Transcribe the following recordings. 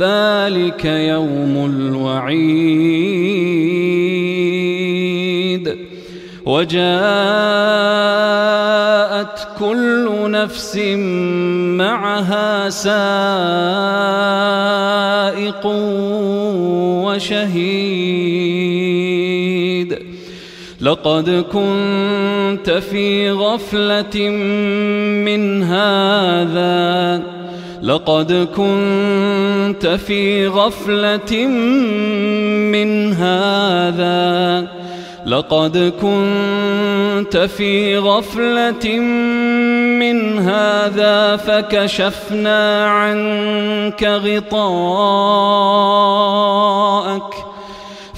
ذلك يوم الوعيد. وجاءت كل نفس معها سائق وشهيد. لقد كنت في غفلة من هذا لقد كنت في غفلة من هذا. لقد كنت في غفلة من هذا فكشفنا عنك غطاءك.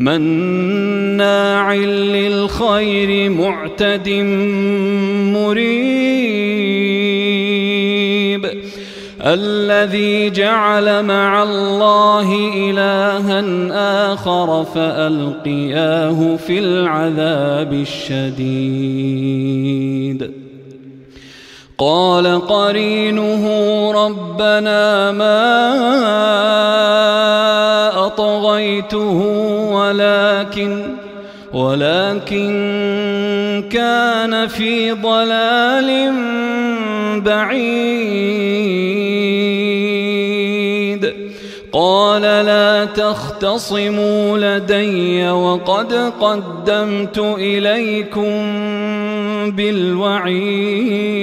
مناع للخير معتد مريب. الذي جعل مع الله إلها آخر فألقياه في العذاب الشديد. قال قرينه ربنا ما أطغيته ولكن ولكن كان في ضلال بعيد. قال لا تختصموا لدي وقد قدمت إليكم بالوعيد.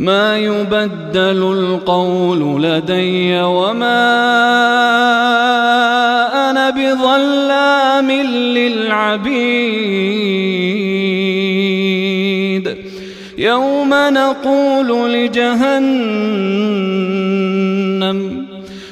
ما يبدل القول لدي وما أنا بظلام للعبيد. يوم نقول لجهنم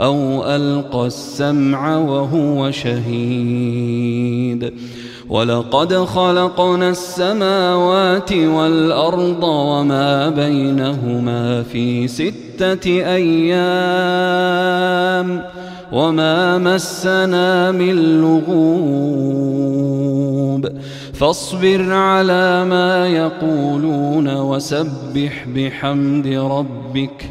أو ألقى السمع وهو شهيد. ولقد خلقنا السماوات والأرض وما بينهما في ستة أيام وما مسنا من لغوب. فاصبر على ما يقولون وسبح بحمد ربك